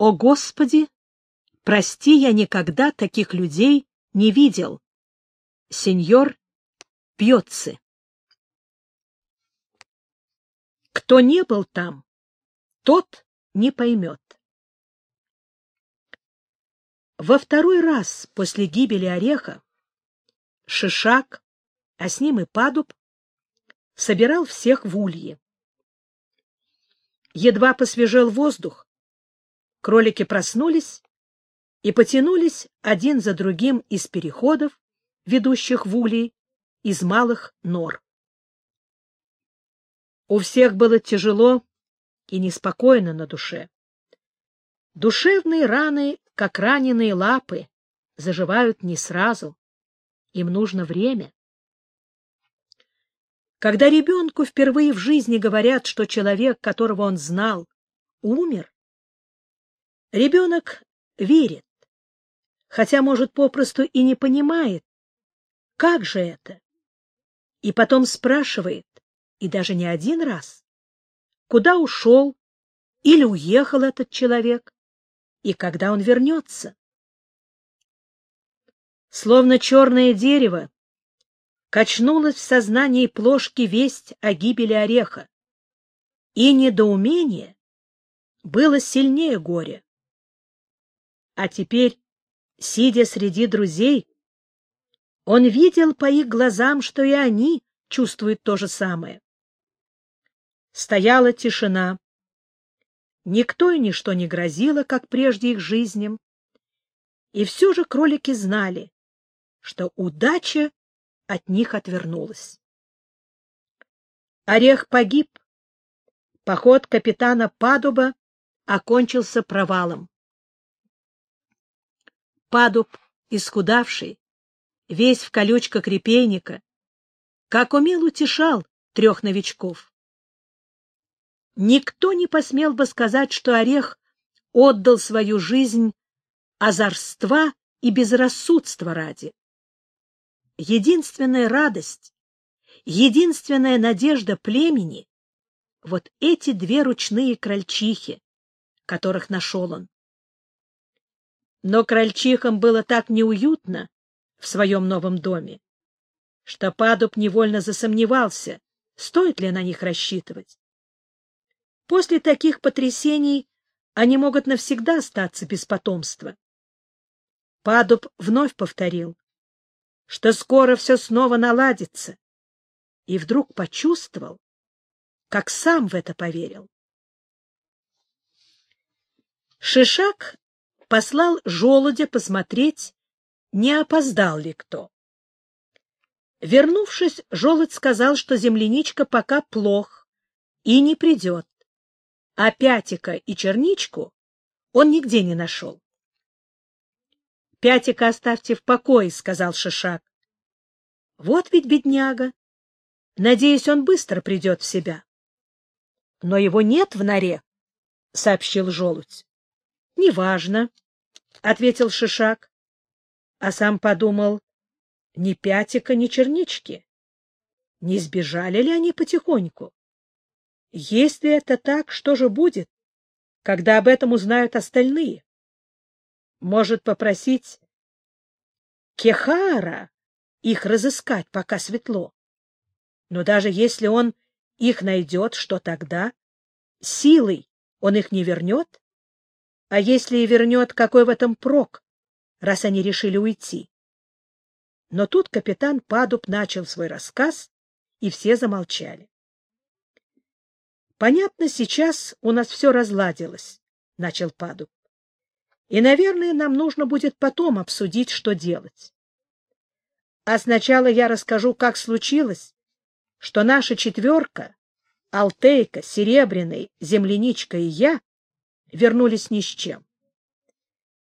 О, Господи! Прости, я никогда таких людей не видел. Сеньор Пьоцци. Кто не был там, тот не поймет. Во второй раз после гибели Ореха Шишак, а с ним и Падуб, собирал всех в улье. Едва посвежел воздух, кролики проснулись и потянулись один за другим из переходов, ведущих в улей, из малых нор. У всех было тяжело и неспокойно на душе. Душевные раны, как раненые лапы, заживают не сразу. Им нужно время. Когда ребенку впервые в жизни говорят, что человек, которого он знал, умер, ребенок верит, хотя, может, попросту и не понимает, как же это, и потом спрашивает, и даже не один раз, куда ушел или уехал этот человек, и когда он вернется. Словно черное дерево, качнулась в сознании плошки весть о гибели ореха, и недоумение было сильнее горя. А теперь, сидя среди друзей, он видел по их глазам, что и они чувствуют то же самое. Стояла тишина. Никто и ничто не грозило, как прежде их жизням. И все же кролики знали, что удача от них отвернулась. Орех погиб. Поход капитана Падуба окончился провалом. Падуб, исхудавший, весь в колючках репейника, как умел утешал трех новичков. Никто не посмел бы сказать, что Орех отдал свою жизнь озорства и безрассудства ради. Единственная радость, единственная надежда племени — вот эти две ручные крольчихи, которых нашел он. Но крольчихам было так неуютно, в своем новом доме, что Падуб невольно засомневался, стоит ли на них рассчитывать. После таких потрясений они могут навсегда остаться без потомства. Падуб вновь повторил, что скоро все снова наладится, и вдруг почувствовал, как сам в это поверил. Шишак послал желудя посмотреть, не опоздал ли кто. Вернувшись, Желудь сказал, что земляничка пока плох и не придет, а Пятика и Черничку он нигде не нашел. — Пятика оставьте в покое, — сказал Шишак. — Вот ведь бедняга. Надеюсь, он быстро придет в себя. — Но его нет в норе, — сообщил Желудь. — Неважно, — ответил Шишак а сам подумал, ни Пятика, ни Чернички. Не сбежали ли они потихоньку? Если это так, что же будет, когда об этом узнают остальные? Может, попросить Кехара их разыскать, пока светло? Но даже если он их найдет, что тогда? Силой он их не вернет? А если и вернет, какой в этом прок? раз они решили уйти. Но тут капитан Падуб начал свой рассказ, и все замолчали. Понятно, сейчас у нас все разладилось, — начал Падуб. И, наверное, нам нужно будет потом обсудить, что делать. А сначала я расскажу, как случилось, что наша четверка, Алтейка, Серебряный, Земляничка и я, вернулись ни с чем.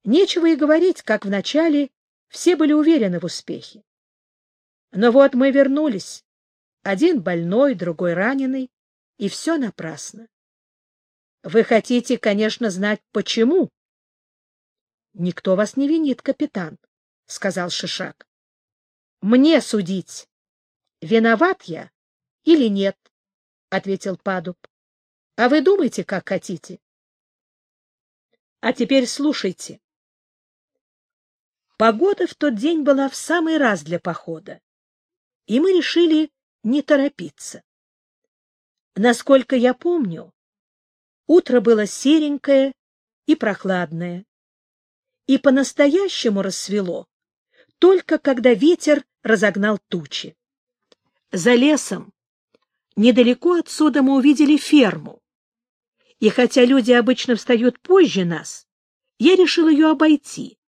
Нечего и говорить, как вначале все были уверены в успехе. Но вот мы вернулись. Один больной, другой раненый, и все напрасно. Вы хотите, конечно, знать, почему? — Никто вас не винит, капитан, — сказал Шишак. — Мне судить, виноват я или нет, — ответил Падуб. — А вы думайте, как хотите. А теперь слушайте. Погода в тот день была в самый раз для похода, и мы решили не торопиться. Насколько я помню, утро было серенькое и прохладное, и по-настоящему рассвело только когда ветер разогнал тучи. За лесом, недалеко отсюда мы увидели ферму, и хотя люди обычно встают позже нас, я решил ее обойти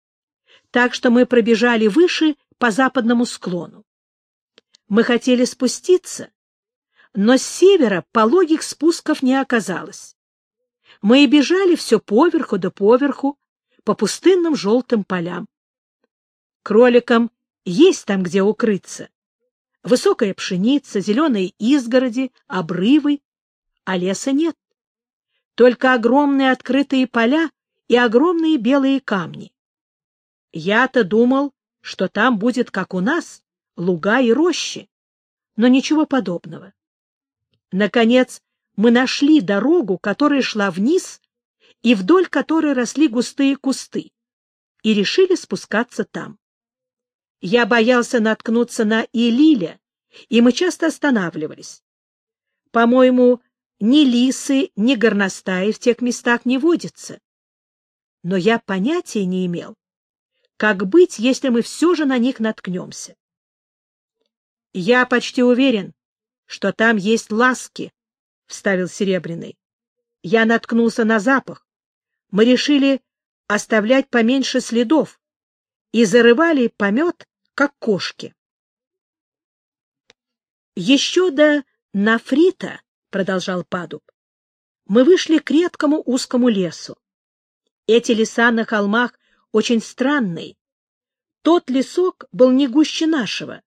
так что мы пробежали выше по западному склону. Мы хотели спуститься, но с севера пологих спусков не оказалось. Мы и бежали все поверху да поверху, по пустынным желтым полям. Кроликам есть там где укрыться. Высокая пшеница, зеленые изгороди, обрывы, а леса нет. Только огромные открытые поля и огромные белые камни. Я-то думал, что там будет, как у нас, луга и рощи, но ничего подобного. Наконец, мы нашли дорогу, которая шла вниз и вдоль которой росли густые кусты, и решили спускаться там. Я боялся наткнуться на Илиля, и мы часто останавливались. По-моему, ни лисы, ни горностаи в тех местах не водятся. Но я понятия не имел, как быть, если мы все же на них наткнемся? — Я почти уверен, что там есть ласки, — вставил Серебряный. Я наткнулся на запах. Мы решили оставлять поменьше следов и зарывали помет, как кошки. Еще до Нафрита, — продолжал Падуб, — мы вышли к редкому узкому лесу. Эти леса на холмах очень странный. Тот лесок был не гуще нашего,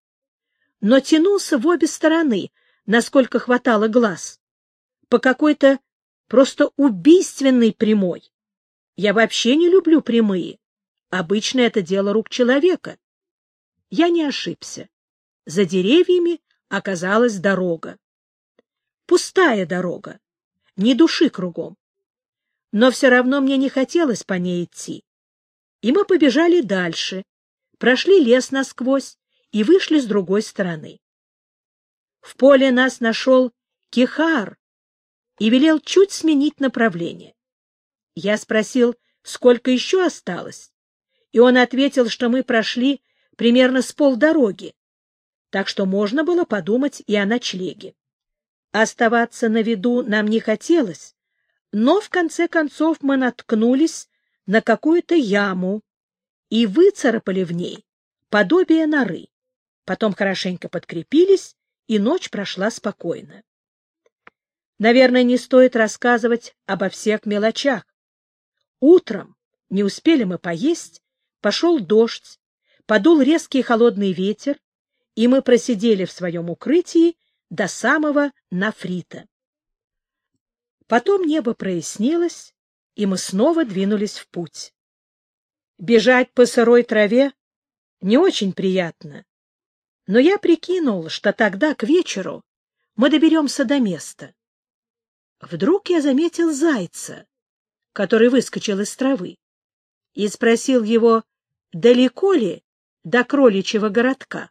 но тянулся в обе стороны, насколько хватало глаз, по какой-то просто убийственной прямой. Я вообще не люблю прямые. Обычно это дело рук человека. Я не ошибся. За деревьями оказалась дорога. Пустая дорога, ни души кругом. Но все равно мне не хотелось по ней идти и мы побежали дальше, прошли лес насквозь и вышли с другой стороны. В поле нас нашел Кихар и велел чуть сменить направление. Я спросил, сколько еще осталось, и он ответил, что мы прошли примерно с полдороги, так что можно было подумать и о ночлеге. Оставаться на виду нам не хотелось, но в конце концов мы наткнулись на какую-то яму и выцарапали в ней подобие норы. Потом хорошенько подкрепились, и ночь прошла спокойно. Наверное, не стоит рассказывать обо всех мелочах. Утром, не успели мы поесть, пошел дождь, подул резкий холодный ветер, и мы просидели в своем укрытии до самого Нафрита. Потом небо прояснилось, и мы снова двинулись в путь. Бежать по сырой траве не очень приятно, но я прикинул, что тогда к вечеру мы доберемся до места. Вдруг я заметил зайца, который выскочил из травы, и спросил его, далеко ли до кроличьего городка.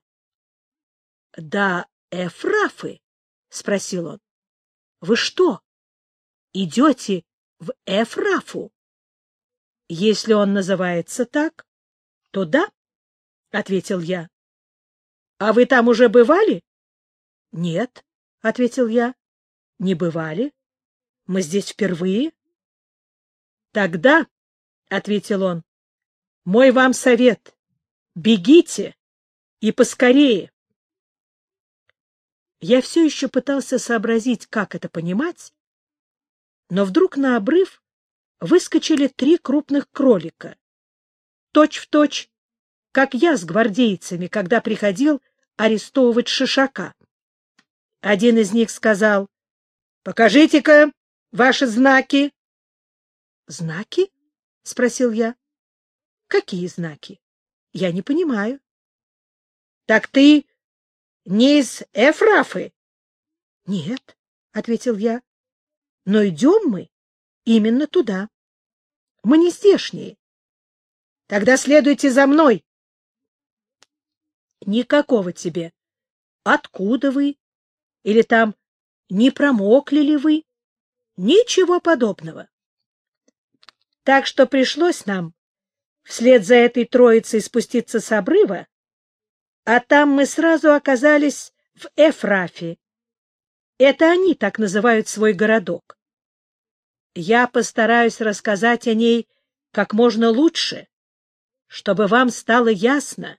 — Да Эфрафы, — спросил он. — Вы что, идете в Эфрафу. Если он называется так, то да, — ответил я. — А вы там уже бывали? — Нет, — ответил я, — не бывали. Мы здесь впервые. — Тогда, — ответил он, — мой вам совет — бегите и поскорее. Я все еще пытался сообразить, как это понимать, но вдруг на обрыв выскочили три крупных кролика. Точь в точь, как я с гвардейцами, когда приходил арестовывать Шишака. Один из них сказал, — Покажите-ка ваши знаки. — Знаки? — спросил я. — Какие знаки? Я не понимаю. — Так ты не из Эфрафы? — Нет, — ответил я. Но идем мы именно туда. Мы не здешние. Тогда следуйте за мной. Никакого тебе. Откуда вы? Или там не промокли ли вы? Ничего подобного. Так что пришлось нам вслед за этой троицей спуститься с обрыва, а там мы сразу оказались в Эфрафе. Это они так называют свой городок. Я постараюсь рассказать о ней как можно лучше, чтобы вам стало ясно.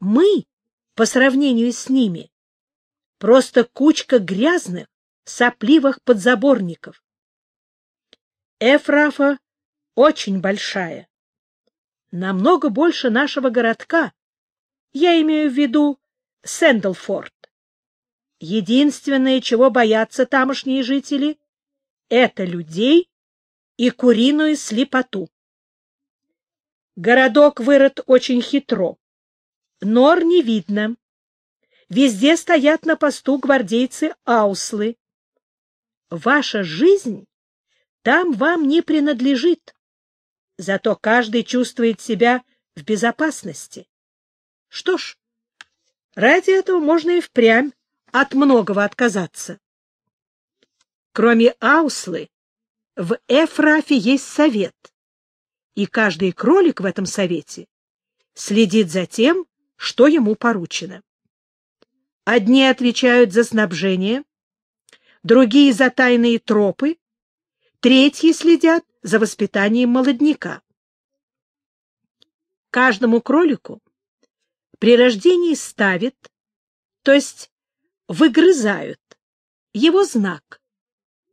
Мы, по сравнению с ними, просто кучка грязных, сопливых подзаборников. Эфрафа очень большая, намного больше нашего городка. Я имею в виду Сэндлфорд. Единственное, чего боятся тамошние жители, это людей и куриную слепоту. Городок вырыт очень хитро. Нор не видно. Везде стоят на посту гвардейцы Ауслы. Ваша жизнь там вам не принадлежит. Зато каждый чувствует себя в безопасности. Что ж, ради этого можно и впрямь от многого отказаться. Кроме Ауслы, в Эфрафе есть совет, и каждый кролик в этом совете следит за тем, что ему поручено. Одни отвечают за снабжение, другие — за тайные тропы, третьи следят за воспитанием молодняка. Каждому кролику при рождении ставят, то есть выгрызают, его знак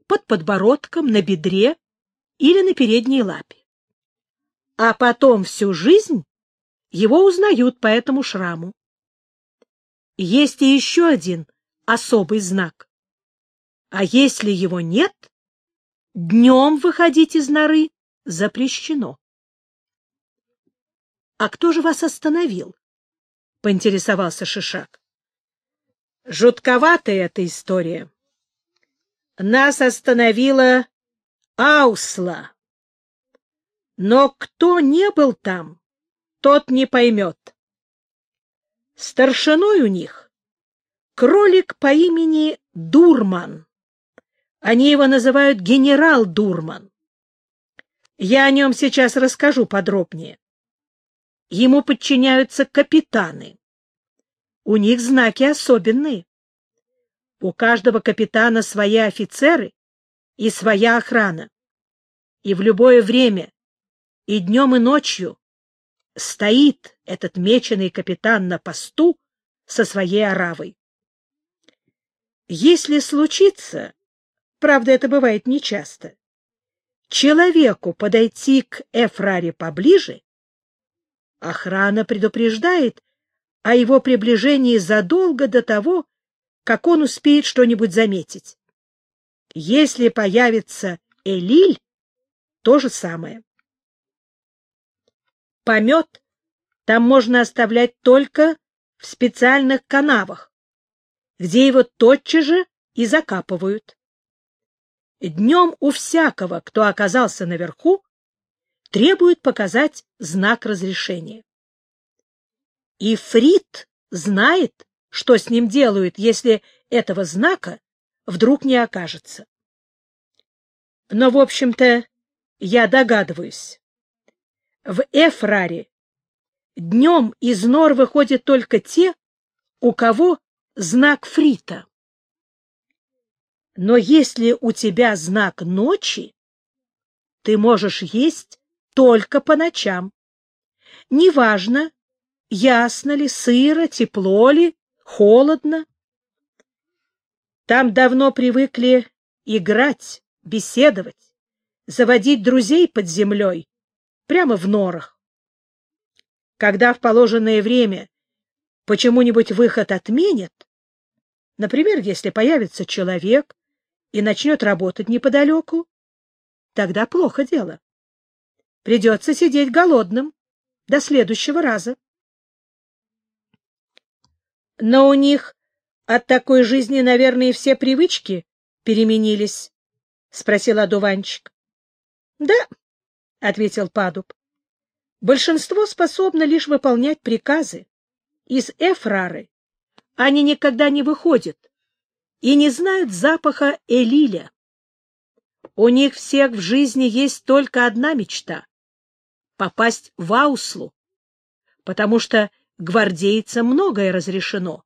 под подбородком, на бедре или на передней лапе. А потом всю жизнь его узнают по этому шраму. Есть и еще один особый знак. А если его нет, Днем выходить из норы запрещено. — А кто же вас остановил? — поинтересовался Шишак. — Жутковатая эта история. Нас остановила Аусла. Но кто не был там, тот не поймет. Старшиной у них кролик по имени Дурман. Они его называют генерал Дурман. Я о нем сейчас расскажу подробнее. Ему подчиняются капитаны. У них знаки особенные. У каждого капитана свои офицеры и своя охрана. И в любое время, и днем, и ночью, стоит этот меченый капитан на посту со своей оравой. Если случится, правда, это бывает нечасто, человеку подойти к Эфраре поближе, охрана предупреждает о его приближении задолго до того, как он успеет что-нибудь заметить. Если появится Элиль, то же самое. Помет там можно оставлять только в специальных канавах, где его тотчас же и закапывают. Днем у всякого, кто оказался наверху, требует показать знак разрешения. И Фрид знает, что с ним делают, если этого знака вдруг не окажется. Но, в общем-то, я догадываюсь. В Эфраре днем из нор выходят только те, у кого знак Фрита. Но если у тебя знак ночи, ты можешь есть только по ночам. Неважно, ясно ли, сыро, тепло ли, холодно. Там давно привыкли играть, беседовать, заводить друзей под землей, прямо в норах. Когда в положенное время почему-нибудь выход отменят, например, если появится человек, и начнет работать неподалеку, тогда плохо дело. Придется сидеть голодным до следующего раза. Но у них от такой жизни, наверное, все привычки переменились, — спросил одуванчик. — Да, — ответил Падуб. — Большинство способно лишь выполнять приказы. Из Эфрары они никогда не выходят и не знают запаха Элиля. У них всех в жизни есть только одна мечта — попасть в Ауслу, потому что гвардейцам многое разрешено,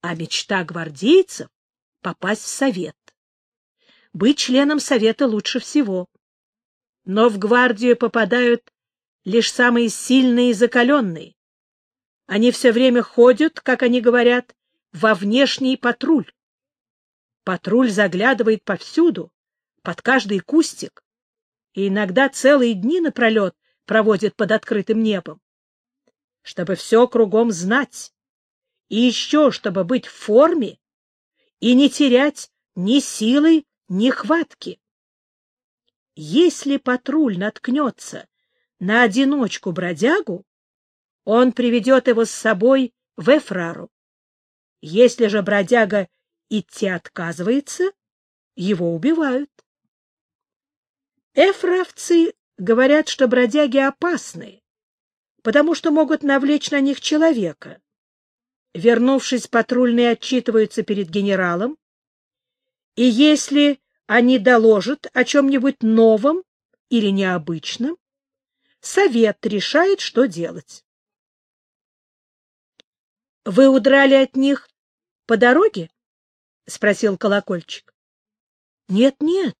а мечта гвардейцев — попасть в совет. Быть членом совета лучше всего. Но в гвардию попадают лишь самые сильные и закаленные. Они все время ходят, как они говорят, во внешний патруль. Патруль заглядывает повсюду, под каждый кустик, и иногда целые дни напролет проводит под открытым небом. Чтобы все кругом знать, и еще чтобы быть в форме и не терять ни силы, ни хватки. Если патруль наткнется на одиночку-бродягу, он приведет его с собой в Эфрару. Если же бродяга идти отказывается, его убивают. Эфравцы говорят, что бродяги опасны, потому что могут навлечь на них человека. Вернувшись, патрульные отчитываются перед генералом, и если они доложат о чем-нибудь новом или необычном, совет решает, что делать. — Вы удрали от них по дороге? — спросил колокольчик. — Нет-нет.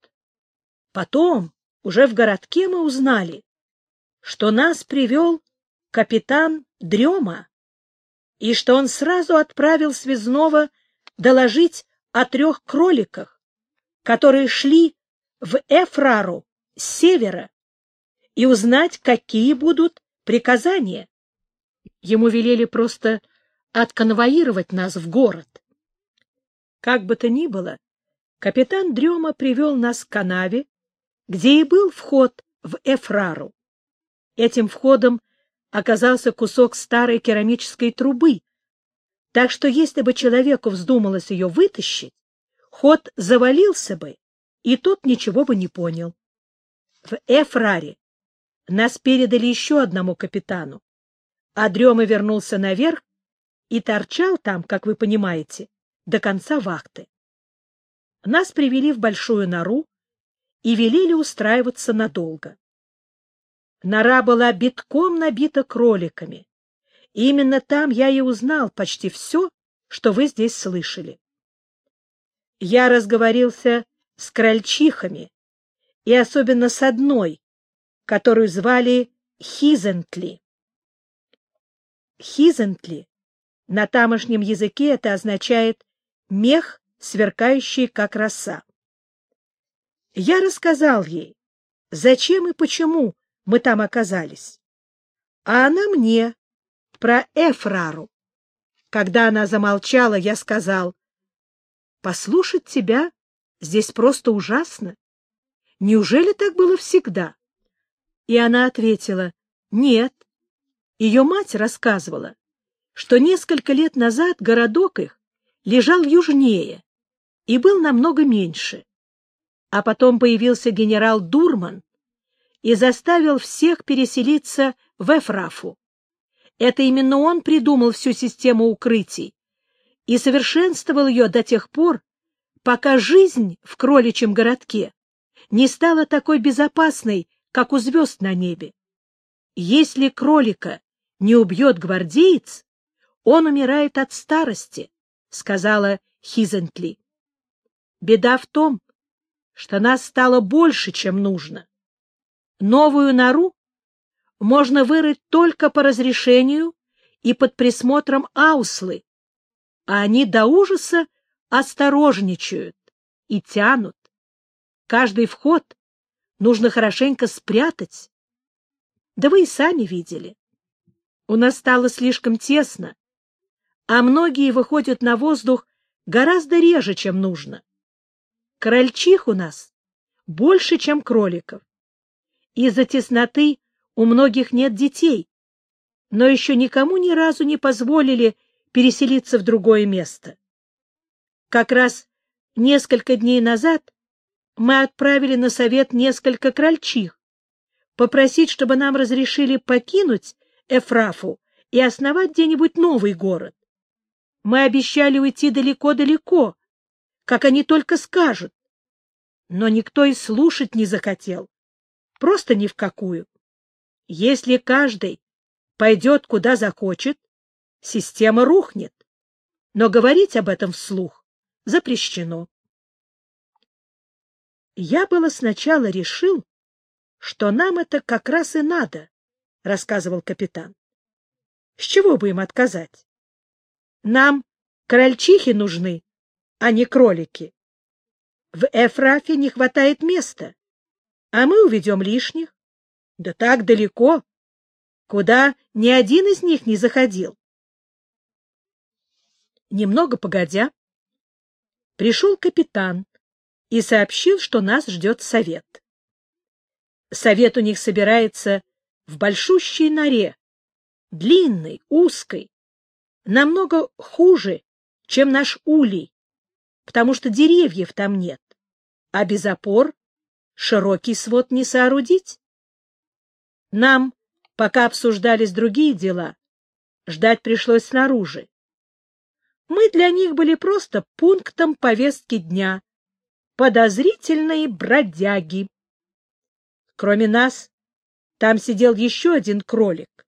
Потом, уже в городке мы узнали, что нас привел капитан Дрема, и что он сразу отправил связного доложить о трех кроликах, которые шли в Эфрару с севера, и узнать, какие будут приказания. Ему велели просто отконвоировать нас в город. Как бы то ни было, капитан Дрема привел нас к канаве, где и был вход в Эфрару. Этим входом оказался кусок старой керамической трубы, так что если бы человеку вздумалось ее вытащить, ход завалился бы, и тот ничего бы не понял. В Эфраре нас передали еще одному капитану, а Дрема вернулся наверх и торчал там, как вы понимаете, до конца вахты. Нас привели в большую нору и велели устраиваться надолго. Нора была битком набита кроликами. И именно там я и узнал почти все, что вы здесь слышали. Я разговорился с крольчихами, и особенно с одной, которую звали Хизентли. Хизентли на тамошнем языке это означает «мех, сверкающий, как роса». Я рассказал ей, зачем и почему мы там оказались. А она мне про Эфрару. Когда она замолчала, я сказал, «Послушать тебя здесь просто ужасно. Неужели так было всегда?» И она ответила, «Нет». Ее мать рассказывала, что несколько лет назад городок их лежал южнее и был намного меньше. А потом появился генерал Дурман и заставил всех переселиться в Эфрафу. Это именно он придумал всю систему укрытий и совершенствовал ее до тех пор, пока жизнь в кроличьем городке не стала такой безопасной, как у звезд на небе. Если кролика не убьет гвардеец, он умирает от старости, — сказала Хизентли. Беда в том, что нас стало больше, чем нужно. Новую нору можно вырыть только по разрешению и под присмотром ауслы, а они до ужаса осторожничают и тянут. Каждый вход нужно хорошенько спрятать. Да вы и сами видели. У нас стало слишком тесно, а многие выходят на воздух гораздо реже, чем нужно. Крольчих у нас больше, чем кроликов. Из-за тесноты у многих нет детей, но еще никому ни разу не позволили переселиться в другое место. Как раз несколько дней назад мы отправили на совет несколько крольчих, попросить, чтобы нам разрешили покинуть Эфрафу и основать где-нибудь новый город. Мы обещали уйти далеко-далеко, как они только скажут. Но никто и слушать не захотел. Просто ни в какую. Если каждый пойдет куда захочет, система рухнет. Но говорить об этом вслух запрещено. Я было сначала решил, что нам это как раз и надо, — рассказывал капитан. С чего бы им отказать? Нам крольчихи нужны, а не кролики. В Эфрафе не хватает места, а мы уведем лишних. Да так далеко, куда ни один из них не заходил. Немного погодя, пришел капитан и сообщил, что нас ждет совет. Совет у них собирается в большущей норе, длинной, узкой, намного хуже, чем наш улей, потому что деревьев там нет, а без опор широкий свод не соорудить. Нам, пока обсуждались другие дела, ждать пришлось снаружи. Мы для них были просто пунктом повестки дня, подозрительные бродяги. Кроме нас, там сидел еще один кролик,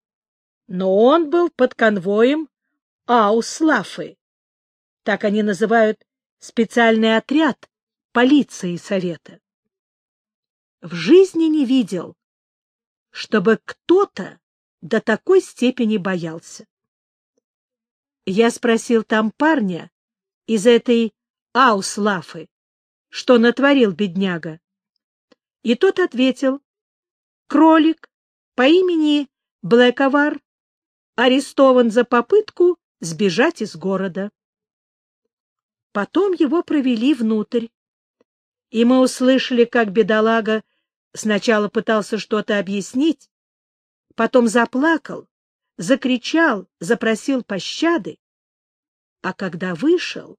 но он был под конвоем Ауслафы. Так они называют специальный отряд полиции совета. В жизни не видел, чтобы кто-то до такой степени боялся. Я спросил там парня из этой Ауслафы, что натворил бедняга. И тот ответил, кролик по имени Блэковар арестован за попытку сбежать из города. Потом его провели внутрь, и мы услышали, как бедолага сначала пытался что-то объяснить, потом заплакал, закричал, запросил пощады, а когда вышел,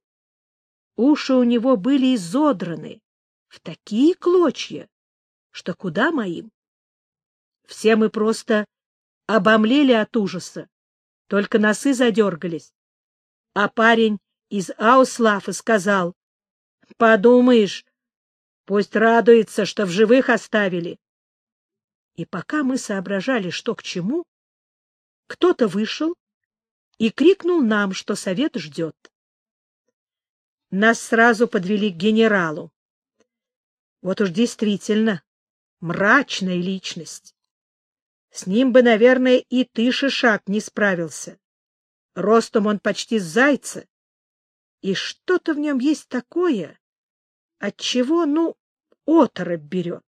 уши у него были изодраны в такие клочья, что куда моим. Все мы просто обомлели от ужаса, только носы задергались. А парень из Ауслафа сказал, «Подумаешь, пусть радуется, что в живых оставили». И пока мы соображали, что к чему, кто-то вышел и крикнул нам, что совет ждет. Нас сразу подвели к генералу. Вот уж действительно мрачная личность. С ним бы, наверное, и ты, Шишак, не справился. Ростом он почти с зайца. И что-то в нем есть такое, от чего, ну, оторопь берет.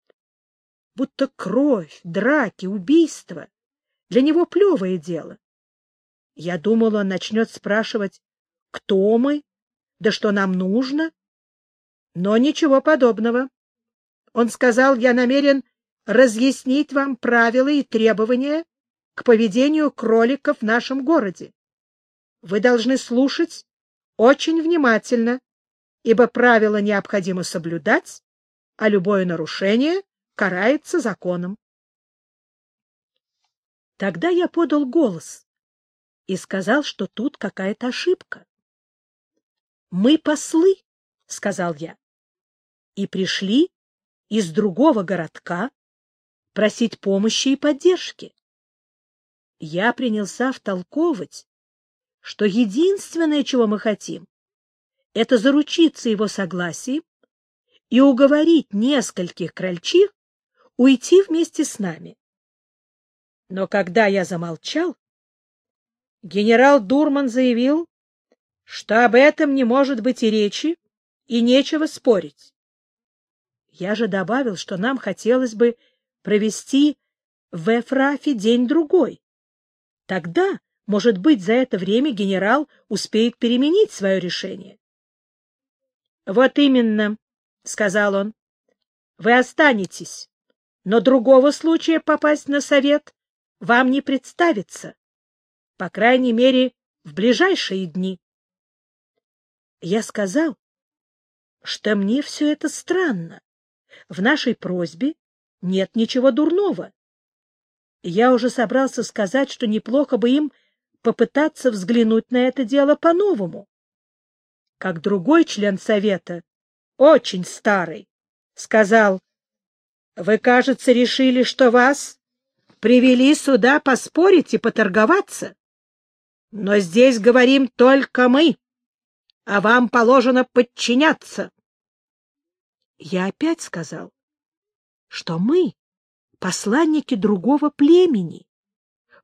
Будто кровь, драки, убийства. Для него плевое дело. Я думал, он начнет спрашивать, кто мы, да что нам нужно. Но ничего подобного. Он сказал, я намерен разъяснить вам правила и требования к поведению кроликов в нашем городе. Вы должны слушать очень внимательно, ибо правила необходимо соблюдать, а любое нарушение карается законом. Тогда я подал голос и сказал, что тут какая-то ошибка. «Мы послы», — сказал я, — «и пришли из другого городка просить помощи и поддержки. Я принялся втолковывать, что единственное, чего мы хотим, это заручиться его согласием и уговорить нескольких крольчих уйти вместе с нами. Но когда я замолчал, генерал Дурман заявил, что об этом не может быть и речи, и нечего спорить. Я же добавил, что нам хотелось бы провести в Эфрафе день-другой. Тогда, может быть, за это время генерал успеет переменить свое решение. — Вот именно, — сказал он, — вы останетесь, но другого случая попасть на совет вам не представится, по крайней мере, в ближайшие дни. Я сказал, что мне все это странно. В нашей просьбе нет ничего дурного, Я уже собрался сказать, что неплохо бы им попытаться взглянуть на это дело по-новому. Как другой член совета, очень старый, сказал, «Вы, кажется, решили, что вас привели сюда поспорить и поторговаться. Но здесь говорим только мы, а вам положено подчиняться». Я опять сказал, что мы посланники другого племени,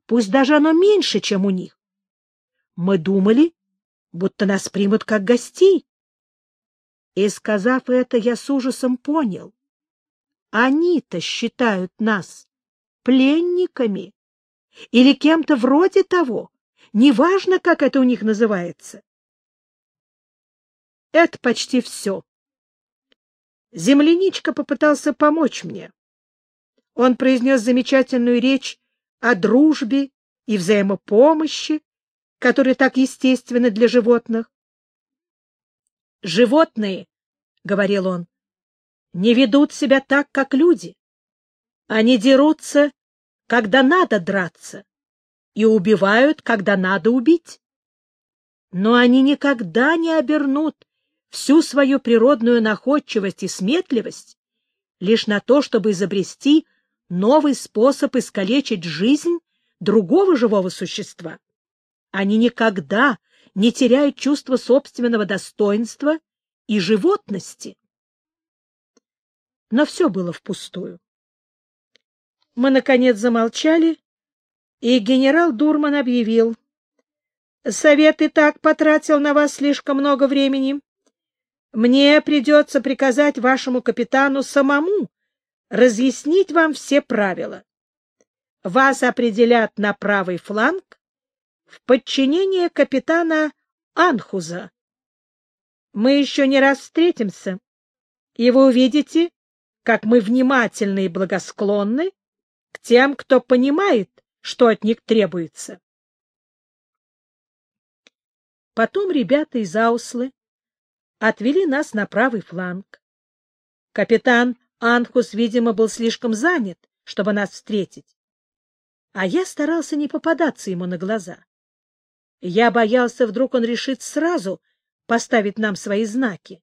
пусть даже оно меньше, чем у них. Мы думали, будто нас примут как гостей. И, сказав это, я с ужасом понял. Они-то считают нас пленниками или кем-то вроде того, неважно, как это у них называется. Это почти все. Земляничка попытался помочь мне. Он произнес замечательную речь о дружбе и взаимопомощи, которые так естественны для животных. «Животные, — говорил он, — не ведут себя так, как люди. Они дерутся, когда надо драться, и убивают, когда надо убить. Но они никогда не обернут всю свою природную находчивость и сметливость лишь на то, чтобы изобрести новый способ искалечить жизнь другого живого существа. Они никогда не теряют чувство собственного достоинства и животности. Но все было впустую. Мы, наконец, замолчали, и генерал Дурман объявил. «Совет и так потратил на вас слишком много времени. Мне придется приказать вашему капитану самому разъяснить вам все правила. Вас определят на правый фланг в подчинение капитана Анхуза. Мы еще не раз встретимся, и вы увидите, как мы внимательны и благосклонны к тем, кто понимает, что от них требуется. Потом ребята из Ауслы отвели нас на правый фланг. Капитан Анхус, видимо, был слишком занят, чтобы нас встретить. А я старался не попадаться ему на глаза. Я боялся, вдруг он решит сразу поставить нам свои знаки.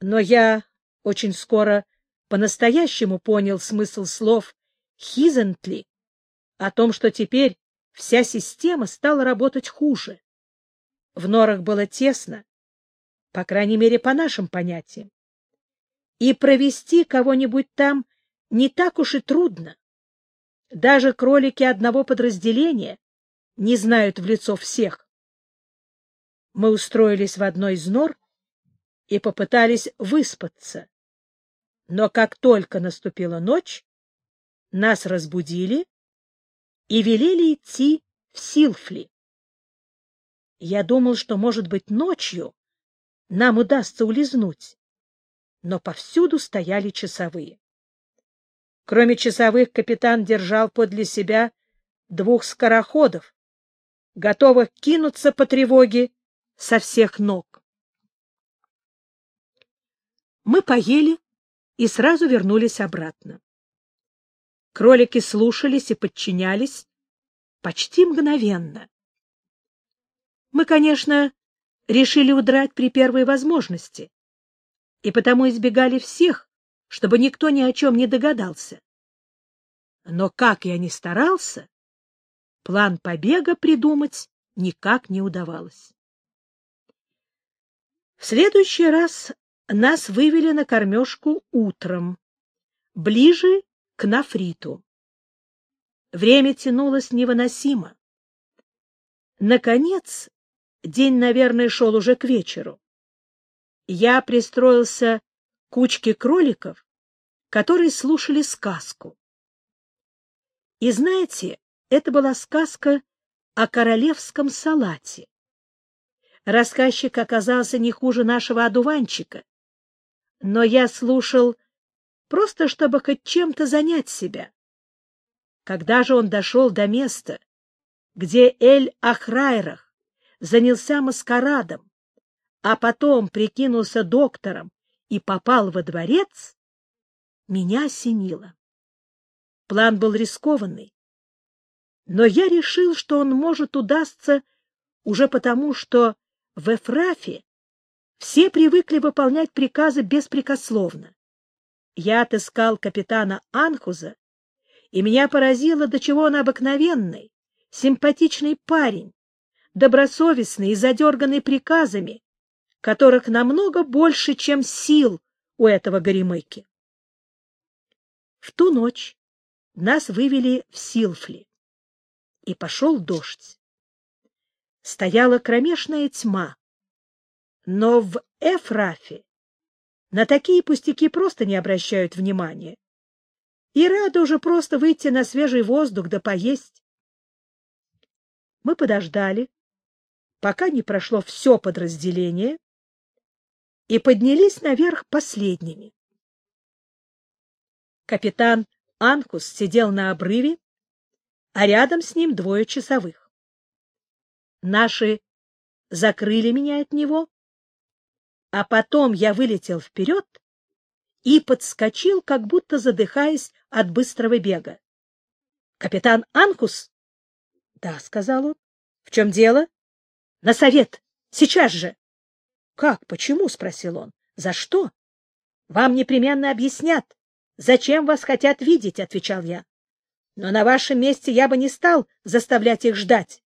Но я очень скоро по-настоящему понял смысл слов «хизентли» о том, что теперь вся система стала работать хуже. В норах было тесно, по крайней мере, по нашим понятиям и провести кого-нибудь там не так уж и трудно. Даже кролики одного подразделения не знают в лицо всех. Мы устроились в одной из нор и попытались выспаться. Но как только наступила ночь, нас разбудили и велели идти в Силфли. Я думал, что, может быть, ночью нам удастся улизнуть но повсюду стояли часовые. Кроме часовых, капитан держал подле себя двух скороходов, готовых кинуться по тревоге со всех ног. Мы поели и сразу вернулись обратно. Кролики слушались и подчинялись почти мгновенно. Мы, конечно, решили удрать при первой возможности, и потому избегали всех, чтобы никто ни о чем не догадался. Но как я ни старался, план побега придумать никак не удавалось. В следующий раз нас вывели на кормежку утром, ближе к Нафриту. Время тянулось невыносимо. Наконец, день, наверное, шел уже к вечеру я пристроился к кучке кроликов, которые слушали сказку. И знаете, это была сказка о королевском салате. Рассказчик оказался не хуже нашего одуванчика, но я слушал просто, чтобы хоть чем-то занять себя. Когда же он дошел до места, где Эль-Ахрайрах занялся маскарадом, а потом прикинулся доктором и попал во дворец, меня осенило. План был рискованный. Но я решил, что он может удастся уже потому, что в Эфрафе все привыкли выполнять приказы беспрекословно. Я отыскал капитана Анхуза, и меня поразило, до чего он обыкновенный, симпатичный парень, добросовестный и задерганный приказами, которых намного больше, чем сил у этого горемыки. В ту ночь нас вывели в Силфли, и пошел дождь. Стояла кромешная тьма, но в Эфрафе на такие пустяки просто не обращают внимания. И рады уже просто выйти на свежий воздух да поесть. Мы подождали, пока не прошло все подразделение, и поднялись наверх последними. Капитан Анкус сидел на обрыве, а рядом с ним двое часовых. Наши закрыли меня от него, а потом я вылетел вперед и подскочил, как будто задыхаясь от быстрого бега. — Капитан Анкус? — Да, — сказал он. — В чем дело? — На совет! Сейчас же! — Как? Почему? — спросил он. — За что? — Вам непременно объяснят. Зачем вас хотят видеть? — отвечал я. — Но на вашем месте я бы не стал заставлять их ждать.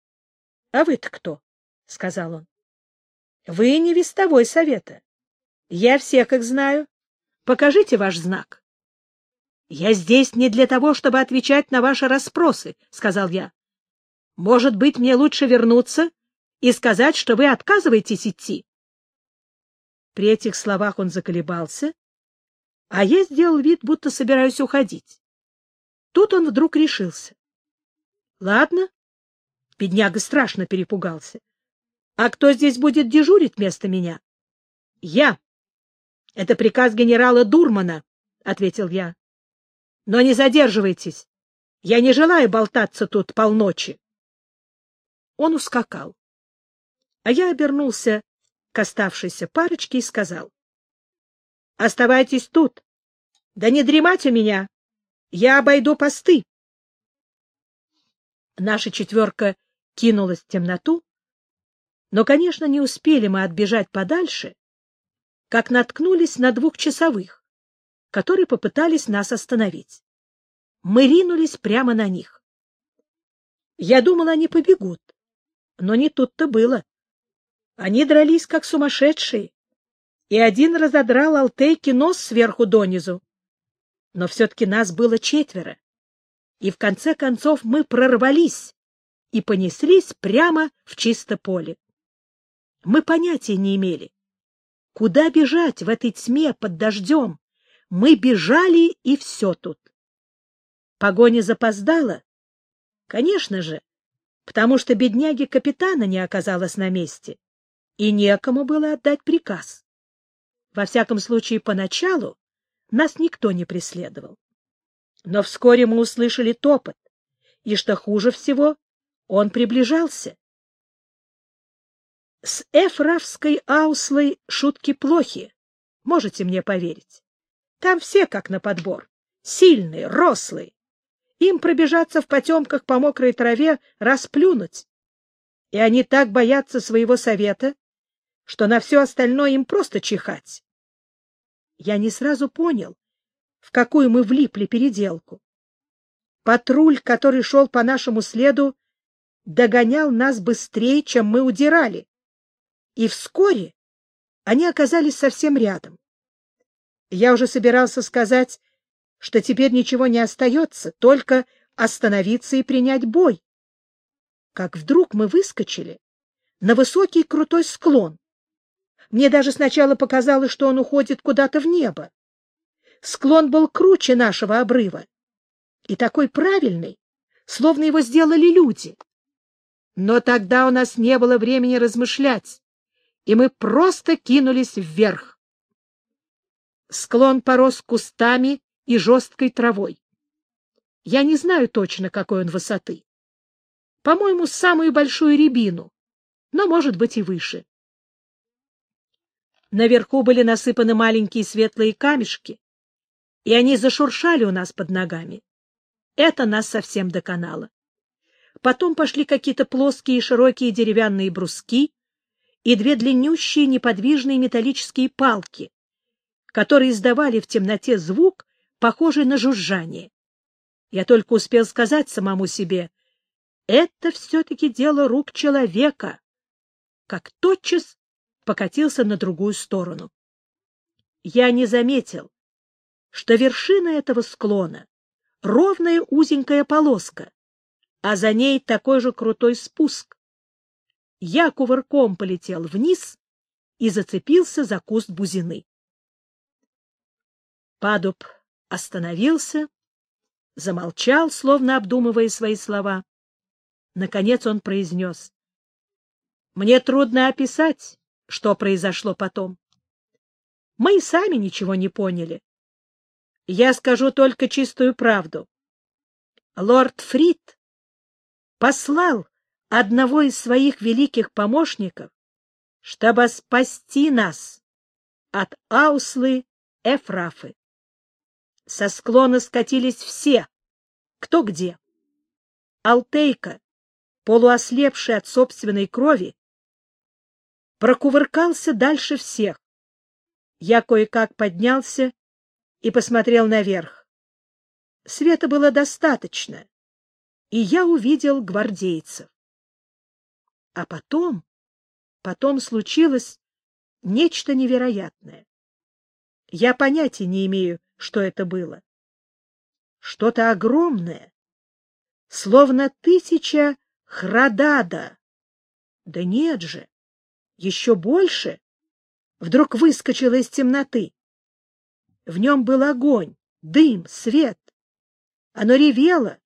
— А вы-то кто? — сказал он. — Вы не вестовой совета. Я всех их знаю. Покажите ваш знак. — Я здесь не для того, чтобы отвечать на ваши расспросы, — сказал я. — Может быть, мне лучше вернуться и сказать, что вы отказываетесь идти? При этих словах он заколебался, а я сделал вид, будто собираюсь уходить. Тут он вдруг решился. — Ладно. Бедняга страшно перепугался. — А кто здесь будет дежурить вместо меня? — Я. — Это приказ генерала Дурмана, — ответил я. — Но не задерживайтесь. Я не желаю болтаться тут полночи. Он ускакал. А я обернулся к оставшейся парочке и сказал. — Оставайтесь тут. Да не дремать у меня. Я обойду посты. Наша четверка кинулась в темноту, но, конечно, не успели мы отбежать подальше, как наткнулись на двух часовых, которые попытались нас остановить. Мы ринулись прямо на них. Я думал, они побегут, но не тут-то было. Они дрались, как сумасшедшие, и один разодрал Алтейке нос сверху донизу. Но все-таки нас было четверо, и в конце концов мы прорвались и понеслись прямо в чисто поле. Мы понятия не имели, Куда бежать в этой тьме под дождем? Мы бежали, и все тут. Погоня запоздала? Конечно же, потому что бедняги капитана не оказалось на месте, и некому было отдать приказ. Во всяком случае, поначалу нас никто не преследовал. Но вскоре мы услышали топот, и, что хуже всего, он приближался. С Эфравской ауслой шутки плохи, можете мне поверить. Там все как на подбор, сильные, рослые. Им пробежаться в потемках по мокрой траве, расплюнуть. И они так боятся своего совета, что на все остальное им просто чихать. Я не сразу понял, в какую мы влипли переделку. Патруль, который шел по нашему следу, догонял нас быстрее, чем мы удирали и вскоре они оказались совсем рядом. Я уже собирался сказать, что теперь ничего не остается, только остановиться и принять бой. Как вдруг мы выскочили на высокий крутой склон. Мне даже сначала показалось, что он уходит куда-то в небо. Склон был круче нашего обрыва и такой правильный, словно его сделали люди. Но тогда у нас не было времени размышлять и мы просто кинулись вверх. Склон порос кустами и жесткой травой. Я не знаю точно, какой он высоты. По-моему, самую большую рябину, но, может быть, и выше. Наверху были насыпаны маленькие светлые камешки, и они зашуршали у нас под ногами. Это нас совсем доконало. Потом пошли какие-то плоские широкие деревянные бруски и две длиннющие неподвижные металлические палки, которые издавали в темноте звук, похожий на жужжание. Я только успел сказать самому себе, это все-таки дело рук человека, как тотчас покатился на другую сторону. Я не заметил, что вершина этого склона — ровная узенькая полоска, а за ней такой же крутой спуск. Я кувырком полетел вниз и зацепился за куст бузины. Падуб остановился, замолчал, словно обдумывая свои слова. Наконец он произнес. — Мне трудно описать, что произошло потом. Мы и сами ничего не поняли. Я скажу только чистую правду. Лорд Фрид послал одного из своих великих помощников, чтобы спасти нас от Ауслы Эфрафы. Со склона скатились все, кто где. Алтейка, полуослепший от собственной крови, прокувыркался дальше всех. Я кое-как поднялся и посмотрел наверх. Света было достаточно, и я увидел гвардейцев. А потом, потом случилось нечто невероятное. Я понятия не имею, что это было. Что-то огромное, словно тысяча храдада. Да нет же, еще больше. Вдруг выскочило из темноты. В нем был огонь, дым, свет. Оно ревело,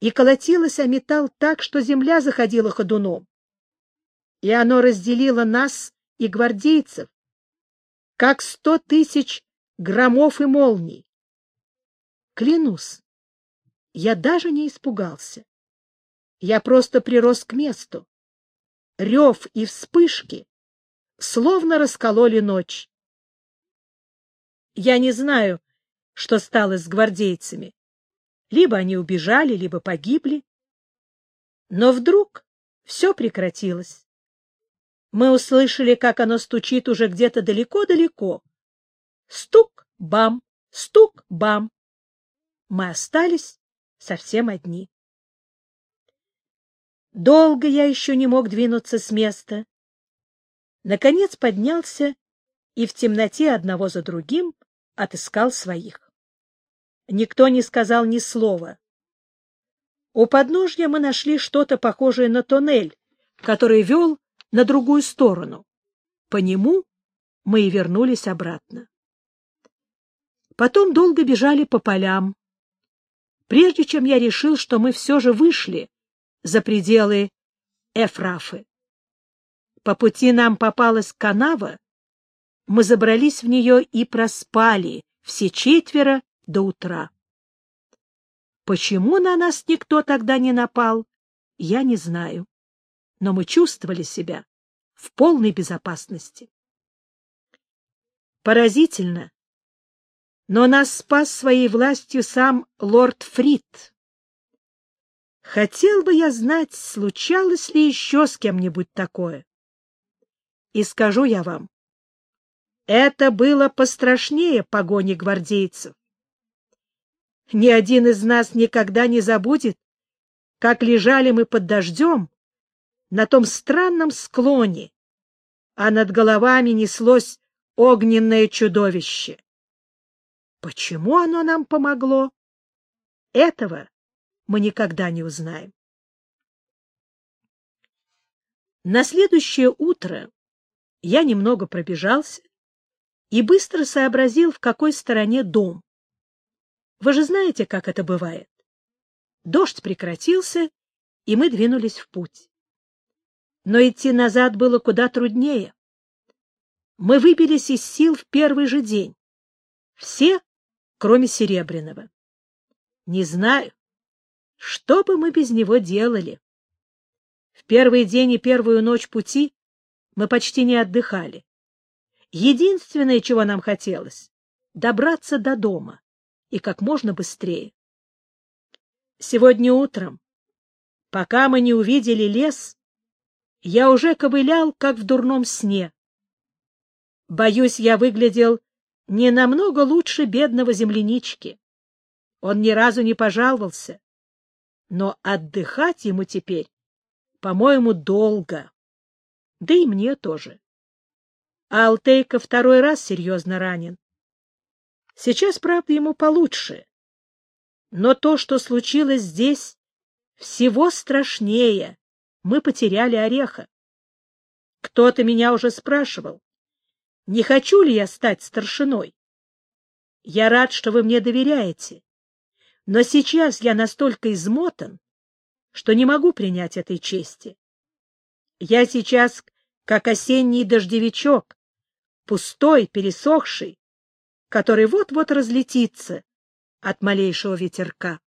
и колотилось о металл так, что земля заходила ходуном. И оно разделило нас и гвардейцев, как сто тысяч громов и молний. Клянусь, я даже не испугался. Я просто прирос к месту. Рев и вспышки словно раскололи ночь. Я не знаю, что стало с гвардейцами. Либо они убежали, либо погибли. Но вдруг все прекратилось. Мы услышали, как оно стучит уже где-то далеко-далеко. Стук-бам, стук-бам. Мы остались совсем одни. Долго я еще не мог двинуться с места. Наконец поднялся и в темноте одного за другим отыскал своих. Никто не сказал ни слова. У подножья мы нашли что-то похожее на тоннель, который вел на другую сторону. По нему мы и вернулись обратно. Потом долго бежали по полям, прежде чем я решил, что мы все же вышли за пределы Эфрафы. По пути нам попалась канава, мы забрались в нее и проспали все четверо до утра. Почему на нас никто тогда не напал, я не знаю, но мы чувствовали себя в полной безопасности. Поразительно, но нас спас своей властью сам лорд Фрид. Хотел бы я знать, случалось ли еще с кем-нибудь такое. И скажу я вам, это было пострашнее погони гвардейцев. Ни один из нас никогда не забудет, как лежали мы под дождем на том странном склоне, а над головами неслось огненное чудовище. Почему оно нам помогло? Этого мы никогда не узнаем. На следующее утро я немного пробежался и быстро сообразил, в какой стороне дом. Вы же знаете, как это бывает. Дождь прекратился, и мы двинулись в путь. Но идти назад было куда труднее. Мы выбились из сил в первый же день. Все, кроме Серебряного. Не знаю, что бы мы без него делали. В первый день и первую ночь пути мы почти не отдыхали. Единственное, чего нам хотелось — добраться до дома и как можно быстрее. Сегодня утром, пока мы не увидели лес, я уже ковылял, как в дурном сне. Боюсь, я выглядел не намного лучше бедного землянички. Он ни разу не пожаловался. Но отдыхать ему теперь, по-моему, долго. Да и мне тоже. А Алтейка второй раз серьезно ранен. Сейчас, правда, ему получше. Но то, что случилось здесь, всего страшнее. Мы потеряли ореха. Кто-то меня уже спрашивал, не хочу ли я стать старшиной. Я рад, что вы мне доверяете. Но сейчас я настолько измотан, что не могу принять этой чести. Я сейчас как осенний дождевичок, пустой, пересохший, который вот-вот разлетится от малейшего ветерка.